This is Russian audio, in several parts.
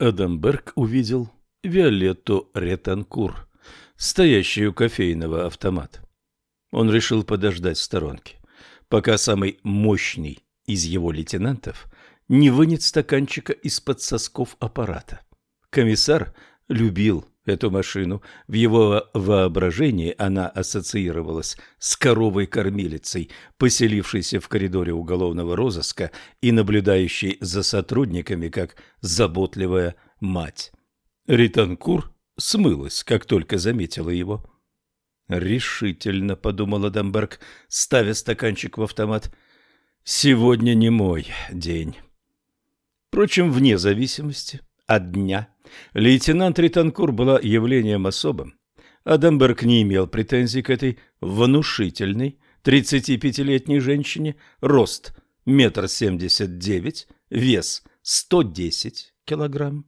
Эдемберг увидел Виолетту Ретанкур, стоящий у кофейного автомат. Он решил подождать сторонки, пока самый мощный из его лейтенантов не вынет стаканчика из-под сосков аппарата. Комиссар любил эту машину. В его воображении она ассоциировалась с коровой-кормилицей, поселившейся в коридоре уголовного розыска и наблюдающей за сотрудниками как заботливая мать. Ританкур смылась, как только заметила его. «Решительно», — подумала Дамберг, ставя стаканчик в автомат. «Сегодня не мой день». Впрочем, вне зависимости дня лейтенант Ританкур была явлением особым. Адамберг не имел претензий к этой внушительной 35-летней женщине, рост метр семьдесят девять, вес 110 килограмм,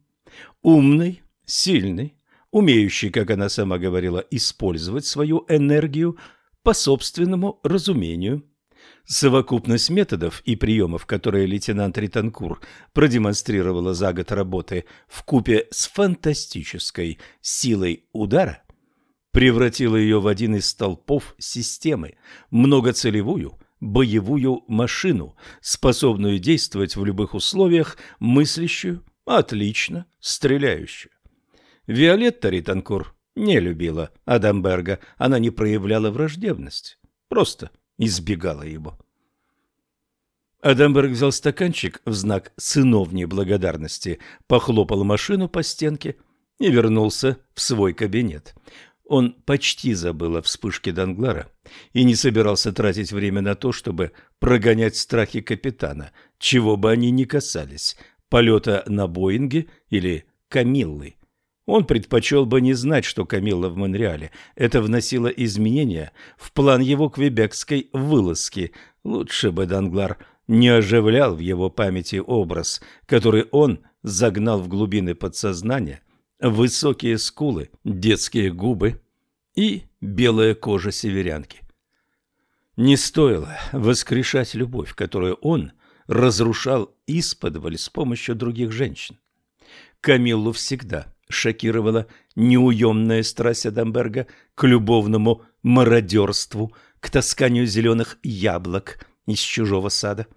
умный, сильный, умеющий, как она сама говорила, использовать свою энергию по собственному разумению – Совокупность методов и приемов, которые лейтенант Ританкур продемонстрировала за год работы в купе с фантастической силой удара, превратила ее в один из столпов системы, многоцелевую, боевую машину, способную действовать в любых условиях, мыслящую, отлично стреляющую. Виолетта Ританкур не любила Адамберга, она не проявляла враждебность. Просто – избегала его. Адамберг взял стаканчик в знак сыновней благодарности, похлопал машину по стенке и вернулся в свой кабинет. Он почти забыл о вспышке Данглара и не собирался тратить время на то, чтобы прогонять страхи капитана, чего бы они ни касались – полета на Боинге или Камиллы – он предпочел бы не знать, что Камилла в Монреале. Это вносило изменения в план его квебекской вылазки. Лучше бы Данглар не оживлял в его памяти образ, который он загнал в глубины подсознания. Высокие скулы, детские губы и белая кожа северянки. Не стоило воскрешать любовь, которую он разрушал исподволь с помощью других женщин. Камиллу всегда шокировала неуемная страсть Адамберга к любовному мародерству, к тасканию зеленых яблок из чужого сада.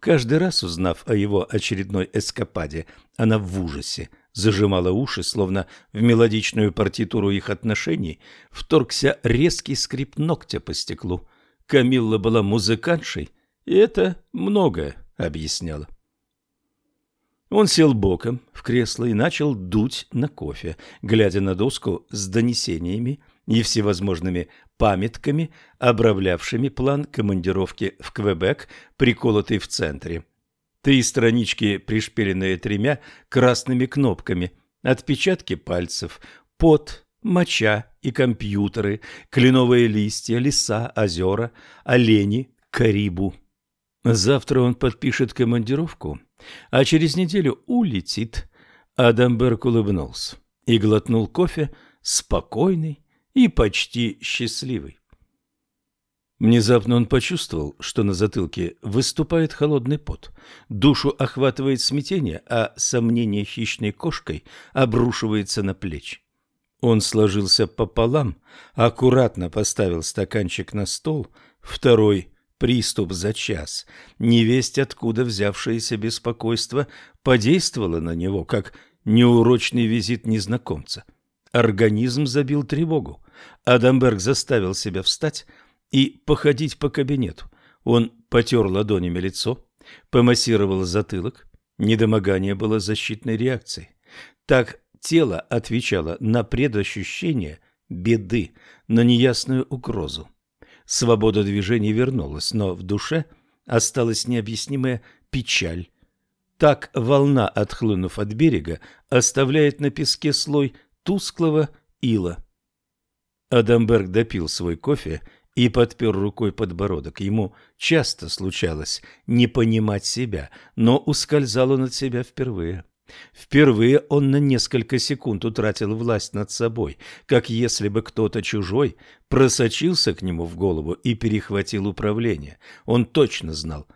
Каждый раз, узнав о его очередной эскападе, она в ужасе зажимала уши, словно в мелодичную партитуру их отношений вторгся резкий скрип ногтя по стеклу. Камилла была музыкантшей, и это многое объясняло. Он сел боком в кресло и начал дуть на кофе, глядя на доску с донесениями и всевозможными памятками, обравлявшими план командировки в Квебек, приколотый в центре. Три странички, пришпиленные тремя красными кнопками, отпечатки пальцев, пот, моча и компьютеры, кленовые листья, леса, озера, олени, карибу. Завтра он подпишет командировку, а через неделю улетит. Адамберг улыбнулся и глотнул кофе, спокойный и почти счастливый. Внезапно он почувствовал, что на затылке выступает холодный пот. Душу охватывает смятение, а сомнение хищной кошкой обрушивается на плечи. Он сложился пополам, аккуратно поставил стаканчик на стол, второй Приступ за час, невесть откуда взявшееся беспокойство подействовало на него, как неурочный визит незнакомца. Организм забил тревогу. Адамберг заставил себя встать и походить по кабинету. Он потер ладонями лицо, помассировал затылок. Недомогание было защитной реакцией. Так тело отвечало на предощущение беды, на неясную угрозу. Свобода движения вернулась, но в душе осталась необъяснимая печаль. Так волна, отхлынув от берега, оставляет на песке слой тусклого ила. Адамберг допил свой кофе и подпер рукой подбородок. Ему часто случалось не понимать себя, но ускользал он от себя впервые. — Впервые он на несколько секунд утратил власть над собой, как если бы кто-то чужой просочился к нему в голову и перехватил управление. Он точно знал.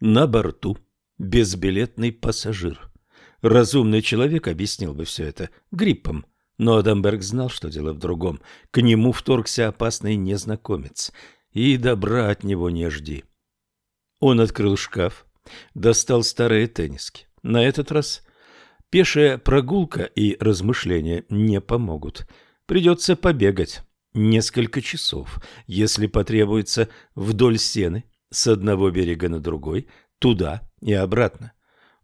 На борту безбилетный пассажир. Разумный человек объяснил бы все это гриппом. Но Адамберг знал, что дело в другом. К нему вторгся опасный незнакомец. И добра от него не жди. Он открыл шкаф, достал старые тенниски. На этот раз Пешая прогулка и размышления не помогут. Придется побегать несколько часов, если потребуется, вдоль стены, с одного берега на другой, туда и обратно.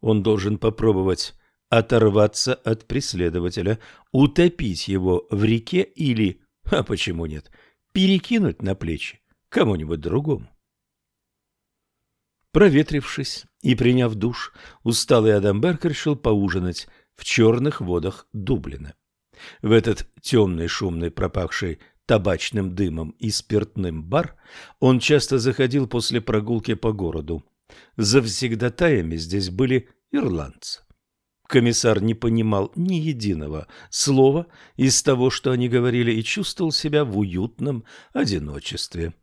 Он должен попробовать оторваться от преследователя, утопить его в реке или, а почему нет, перекинуть на плечи кому-нибудь другому. Проветрившись и приняв душ, усталый Адамберг решил поужинать в черных водах Дублина. В этот темный, шумный, пропахший табачным дымом и спиртным бар он часто заходил после прогулки по городу. Завсегдатаями здесь были ирландцы. Комиссар не понимал ни единого слова из того, что они говорили, и чувствовал себя в уютном одиночестве.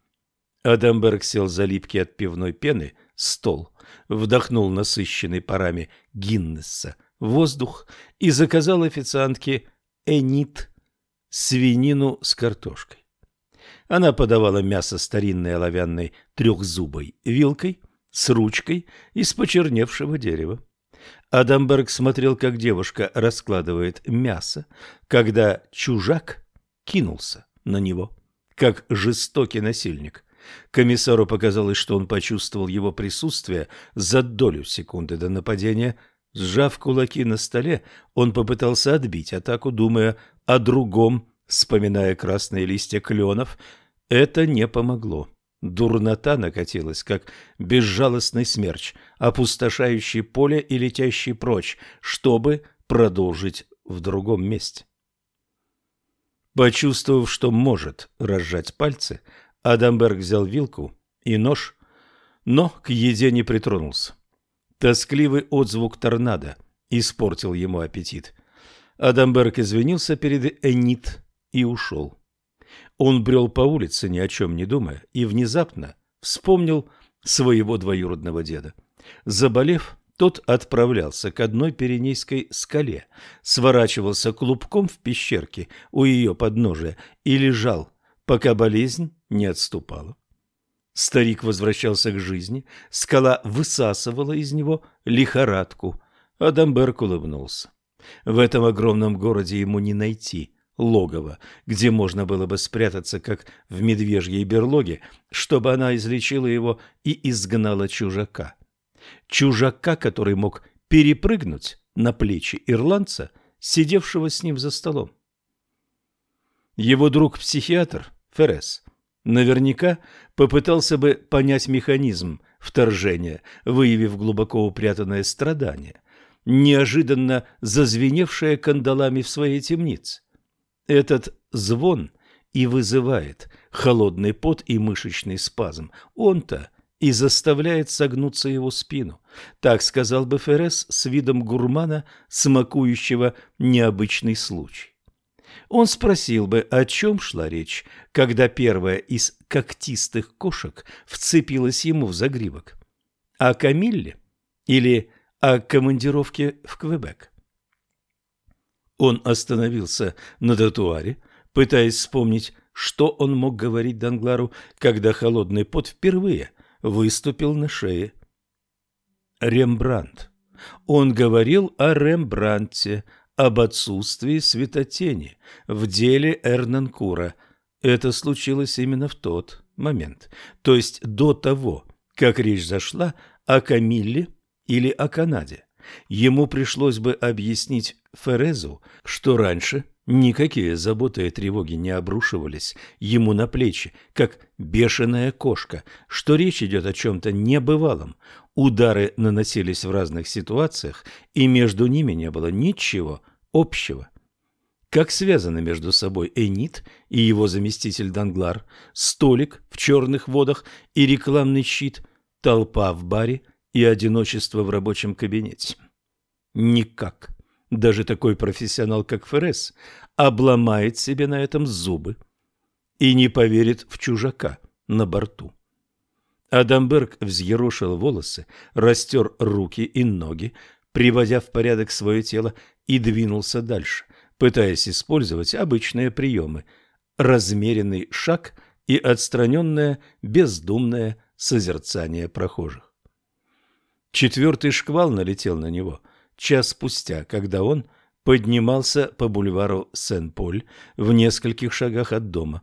Адамберг сел за липки от пивной пены – стол, вдохнул насыщенный парами Гиннесса воздух и заказал официантке Энит свинину с картошкой. Она подавала мясо старинной оловянной трехзубой вилкой с ручкой из почерневшего дерева. Адамберг смотрел, как девушка раскладывает мясо, когда чужак кинулся на него, как жестокий насильник. Комиссару показалось, что он почувствовал его присутствие за долю секунды до нападения. Сжав кулаки на столе, он попытался отбить атаку, думая о другом, вспоминая красные листья кленов. Это не помогло. Дурнота накатилась, как безжалостный смерч, опустошающий поле и летящий прочь, чтобы продолжить в другом месте. Почувствовав, что может разжать пальцы, Адамберг взял вилку, и нож, но к еде не притронулся. Тоскливый отзвук торнадо испортил ему аппетит. Адамберг извинился перед Энит и ушел. Он брел по улице, ни о чем не думая, и внезапно вспомнил своего двоюродного деда. Заболев, тот отправлялся к одной Пиренейской скале, сворачивался клубком в пещерке у ее подножия и лежал пока болезнь не отступала. Старик возвращался к жизни, скала высасывала из него лихорадку. Адамберг улыбнулся. В этом огромном городе ему не найти логово, где можно было бы спрятаться, как в медвежьей берлоге, чтобы она излечила его и изгнала чужака. Чужака, который мог перепрыгнуть на плечи ирландца, сидевшего с ним за столом. Его друг-психиатр Феррес. Наверняка попытался бы понять механизм вторжения, выявив глубоко упрятанное страдание, неожиданно зазвеневшее кандалами в своей темнице. Этот звон и вызывает холодный пот и мышечный спазм. Он-то и заставляет согнуться его спину. Так сказал бы Феррес с видом гурмана, смакующего необычный случай. Он спросил бы, о чем шла речь, когда первая из когтистых кошек вцепилась ему в загривок. О Камилле или о командировке в Квебек? Он остановился на тротуаре, пытаясь вспомнить, что он мог говорить Данглару, когда холодный пот впервые выступил на шее. Рембрандт. Он говорил о Рембрандте об отсутствии светотени в деле Эрнанкура. Это случилось именно в тот момент, то есть до того, как речь зашла о Камилле или о Канаде. Ему пришлось бы объяснить Ферезу, что раньше Никакие заботы и тревоги не обрушивались ему на плечи, как бешеная кошка, что речь идет о чем-то небывалом. Удары наносились в разных ситуациях, и между ними не было ничего общего. Как связаны между собой Энит и его заместитель Данглар, столик в черных водах и рекламный щит, толпа в баре и одиночество в рабочем кабинете? Никак. Даже такой профессионал, как Феррес, обломает себе на этом зубы и не поверит в чужака на борту. Адамберг взъерошил волосы, растер руки и ноги, приводя в порядок свое тело, и двинулся дальше, пытаясь использовать обычные приемы – размеренный шаг и отстраненное, бездумное созерцание прохожих. Четвертый шквал налетел на него – час спустя, когда он поднимался по бульвару Сен-Поль в нескольких шагах от дома.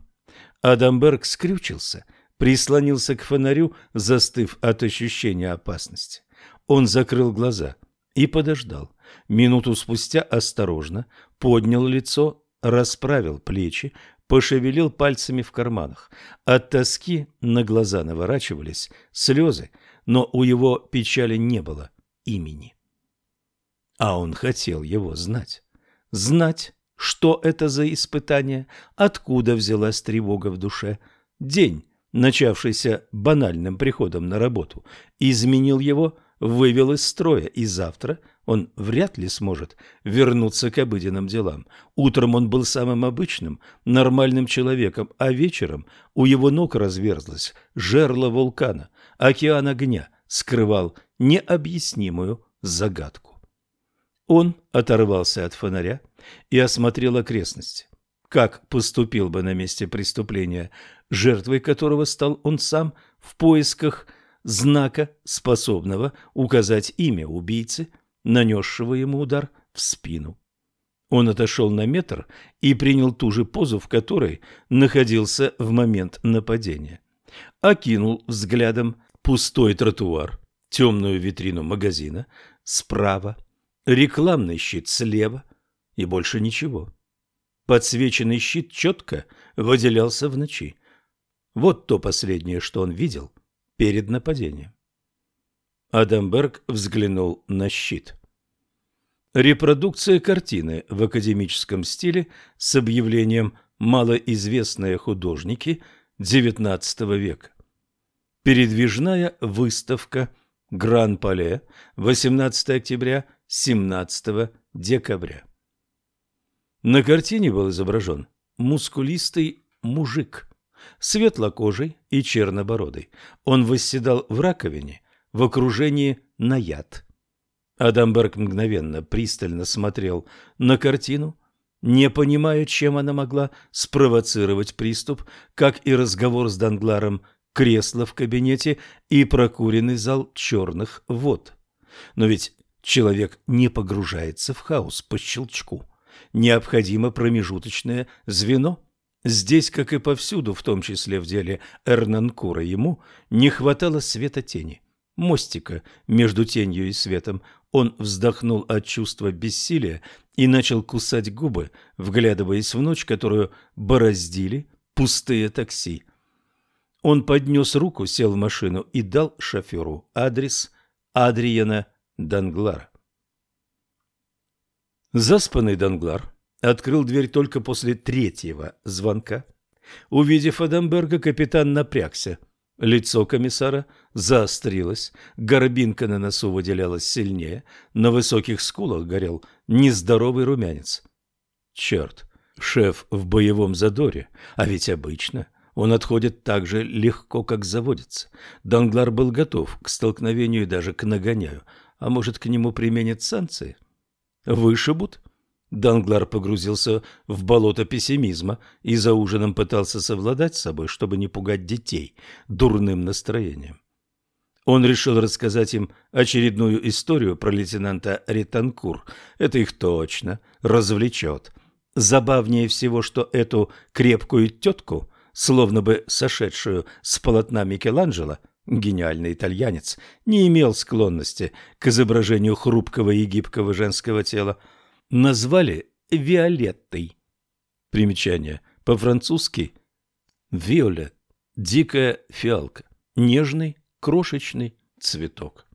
Адамберг скрючился, прислонился к фонарю, застыв от ощущения опасности. Он закрыл глаза и подождал. Минуту спустя осторожно поднял лицо, расправил плечи, пошевелил пальцами в карманах. От тоски на глаза наворачивались слезы, но у его печали не было имени. А он хотел его знать. Знать, что это за испытание, откуда взялась тревога в душе. День, начавшийся банальным приходом на работу, изменил его, вывел из строя, и завтра он вряд ли сможет вернуться к обыденным делам. Утром он был самым обычным, нормальным человеком, а вечером у его ног разверзлось жерло вулкана, океан огня скрывал необъяснимую загадку. Он оторвался от фонаря и осмотрел окрестности. Как поступил бы на месте преступления, жертвой которого стал он сам в поисках знака, способного указать имя убийцы, нанесшего ему удар в спину. Он отошел на метр и принял ту же позу, в которой находился в момент нападения. Окинул взглядом пустой тротуар, темную витрину магазина, справа Рекламный щит слева и больше ничего. Подсвеченный щит четко выделялся в ночи. Вот то последнее, что он видел перед нападением. Адамберг взглянул на щит. Репродукция картины в академическом стиле с объявлением «Малоизвестные художники XIX века». Передвижная выставка «Гран-Пале» 18 октября 17 декабря. На картине был изображен мускулистый мужик, светлокожий и чернобородый. Он восседал в раковине в окружении наяд. Адамберг мгновенно пристально смотрел на картину, не понимая, чем она могла спровоцировать приступ, как и разговор с Дангларом, кресло в кабинете и прокуренный зал черных вод. Но ведь Человек не погружается в хаос по щелчку. Необходимо промежуточное звено. Здесь, как и повсюду, в том числе в деле Эрнанкура, ему не хватало света тени, мостика между тенью и светом. Он вздохнул от чувства бессилия и начал кусать губы, вглядываясь в ночь, которую бороздили пустые такси. Он поднес руку, сел в машину и дал шоферу адрес Адриена Данглар. Заспанный Данглар открыл дверь только после третьего звонка. Увидев Адамберга, капитан напрягся. Лицо комиссара заострилось, горбинка на носу выделялась сильнее, на высоких скулах горел нездоровый румянец. Черт, шеф в боевом задоре, а ведь обычно он отходит так же легко, как заводится. Данглар был готов к столкновению и даже к нагоняю, а может, к нему применят санкции? Вышибут? Данглар погрузился в болото пессимизма и за ужином пытался совладать с собой, чтобы не пугать детей дурным настроением. Он решил рассказать им очередную историю про лейтенанта Ританкур. Это их точно развлечет. Забавнее всего, что эту крепкую тетку, словно бы сошедшую с полотна Микеланджело, Гениальный итальянец не имел склонности к изображению хрупкого и гибкого женского тела. Назвали Виолеттой. Примечание. По-французски «Виолет» – дикая фиалка, нежный, крошечный цветок.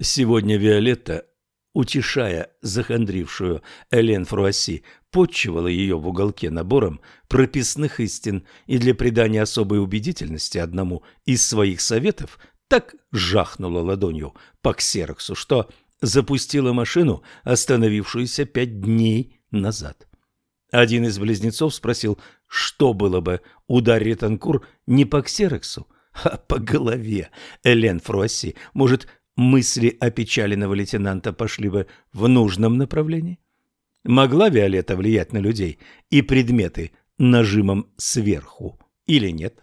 Сегодня Виолетта Утешая захандрившую Элен Фруасси, подчивала ее в уголке набором прописных истин и для придания особой убедительности одному из своих советов так жахнула ладонью по ксероксу, что запустила машину, остановившуюся пять дней назад. Один из близнецов спросил, что было бы, ударит Танкур не по ксероксу, а по голове Элен Фруасси, может, мысли опечаленного лейтенанта пошли бы в нужном направлении? Могла Виолетта влиять на людей и предметы нажимом сверху или нет?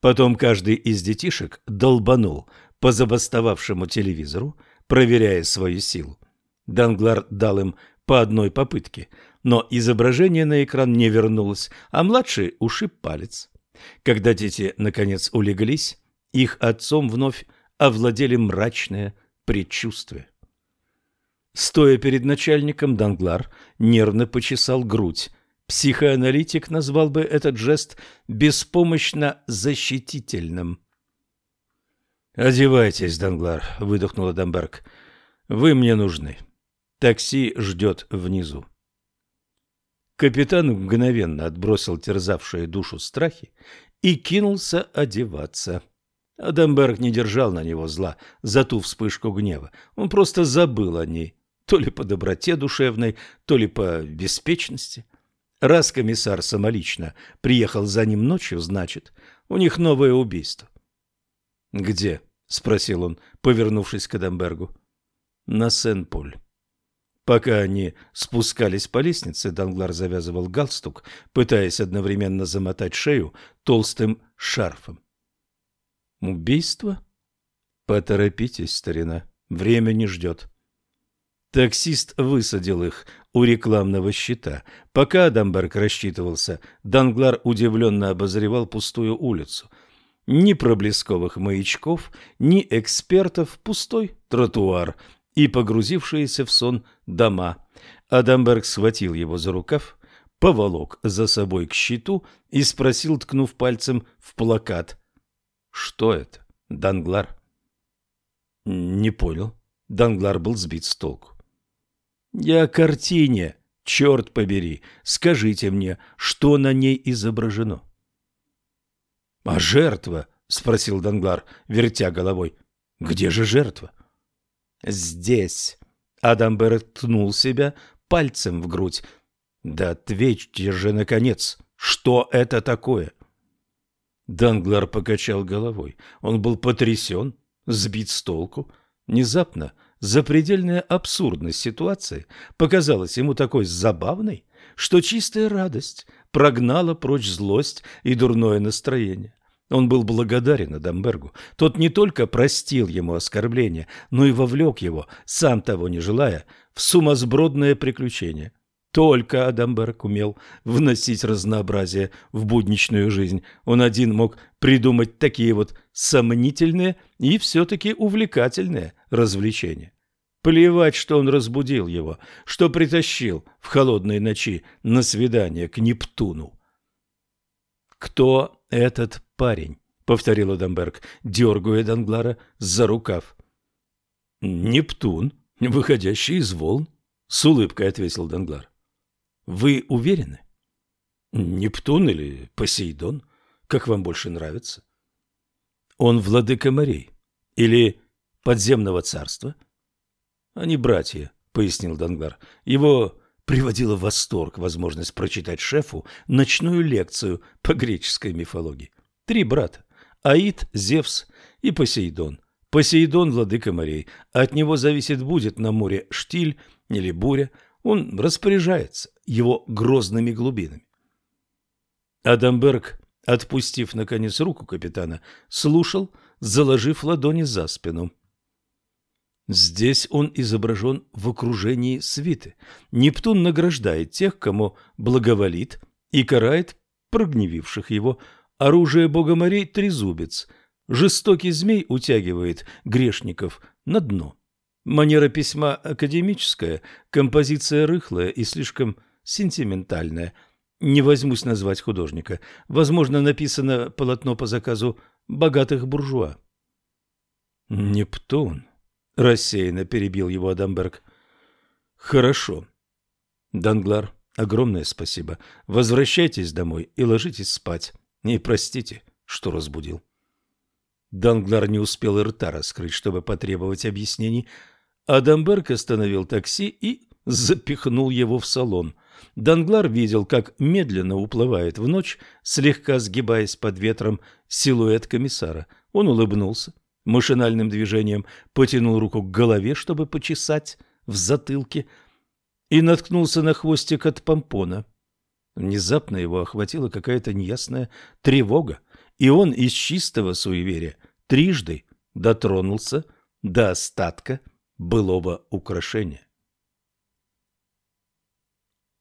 Потом каждый из детишек долбанул по забастовавшему телевизору, проверяя свою силу. Данглар дал им по одной попытке, но изображение на экран не вернулось, а младший ушиб палец. Когда дети, наконец, улеглись, их отцом вновь овладели мрачное предчувствие. Стоя перед начальником, Данглар нервно почесал грудь. Психоаналитик назвал бы этот жест беспомощно защитительным. «Одевайтесь, Данглар», — выдохнул Адамберг. «Вы мне нужны. Такси ждет внизу». Капитан мгновенно отбросил терзавшие душу страхи и кинулся одеваться. Адамберг не держал на него зла за ту вспышку гнева. Он просто забыл о ней, то ли по доброте душевной, то ли по беспечности. Раз комиссар самолично приехал за ним ночью, значит, у них новое убийство. «Где?» — спросил он, повернувшись к Адамбергу. «На Сен-Поль». Пока они спускались по лестнице, Данглар завязывал галстук, пытаясь одновременно замотать шею толстым шарфом. Убийство? Поторопитесь, старина, время не ждет. Таксист высадил их у рекламного щита. Пока Адамберг рассчитывался, Данглар удивленно обозревал пустую улицу. Ни проблесковых маячков, ни экспертов, пустой тротуар и погрузившиеся в сон дома. Адамберг схватил его за рукав, поволок за собой к щиту и спросил, ткнув пальцем в плакат – что это? Данглар? Не понял. Данглар был сбит с толку. Я о картине. Черт побери. Скажите мне, что на ней изображено? А жертва? Спросил Данглар, вертя головой. Где же жертва? Здесь. Адамбер ткнул себя пальцем в грудь. Да ответьте же, наконец, что это такое? Данглар покачал головой. Он был потрясен, сбит с толку. Внезапно запредельная абсурдность ситуации показалась ему такой забавной, что чистая радость прогнала прочь злость и дурное настроение. Он был благодарен Адамбергу. Тот не только простил ему оскорбление, но и вовлек его, сам того не желая, в сумасбродное приключение – только Адамберг умел вносить разнообразие в будничную жизнь. Он один мог придумать такие вот сомнительные и все-таки увлекательные развлечения. Плевать, что он разбудил его, что притащил в холодные ночи на свидание к Нептуну. «Кто этот парень?» — повторил Адамберг, дергая Данглара за рукав. «Нептун, выходящий из волн», — с улыбкой ответил Данглар. Вы уверены? Нептун или Посейдон, как вам больше нравится? Он владыка морей или подземного царства? Они братья, пояснил Данглар. Его приводила в восторг возможность прочитать шефу ночную лекцию по греческой мифологии. Три брата – Аид, Зевс и Посейдон. Посейдон – владыка морей. От него зависит, будет на море штиль или буря – он распоряжается его грозными глубинами. Адамберг, отпустив наконец руку капитана, слушал, заложив ладони за спину. Здесь он изображен в окружении свиты. Нептун награждает тех, кому благоволит, и карает прогневивших его. Оружие бога морей – трезубец. Жестокий змей утягивает грешников на дно. Манера письма академическая, композиция рыхлая и слишком сентиментальная. Не возьмусь назвать художника. Возможно, написано полотно по заказу богатых буржуа. Нептун, рассеянно перебил его Адамберг. Хорошо. Данглар, огромное спасибо. Возвращайтесь домой и ложитесь спать. И простите, что разбудил. Данглар не успел и рта раскрыть, чтобы потребовать объяснений, Адамберг остановил такси и запихнул его в салон. Данглар видел, как медленно уплывает в ночь, слегка сгибаясь под ветром, силуэт комиссара. Он улыбнулся, машинальным движением потянул руку к голове, чтобы почесать в затылке, и наткнулся на хвостик от помпона. Внезапно его охватила какая-то неясная тревога, и он из чистого суеверия трижды дотронулся до остатка – было бы украшение.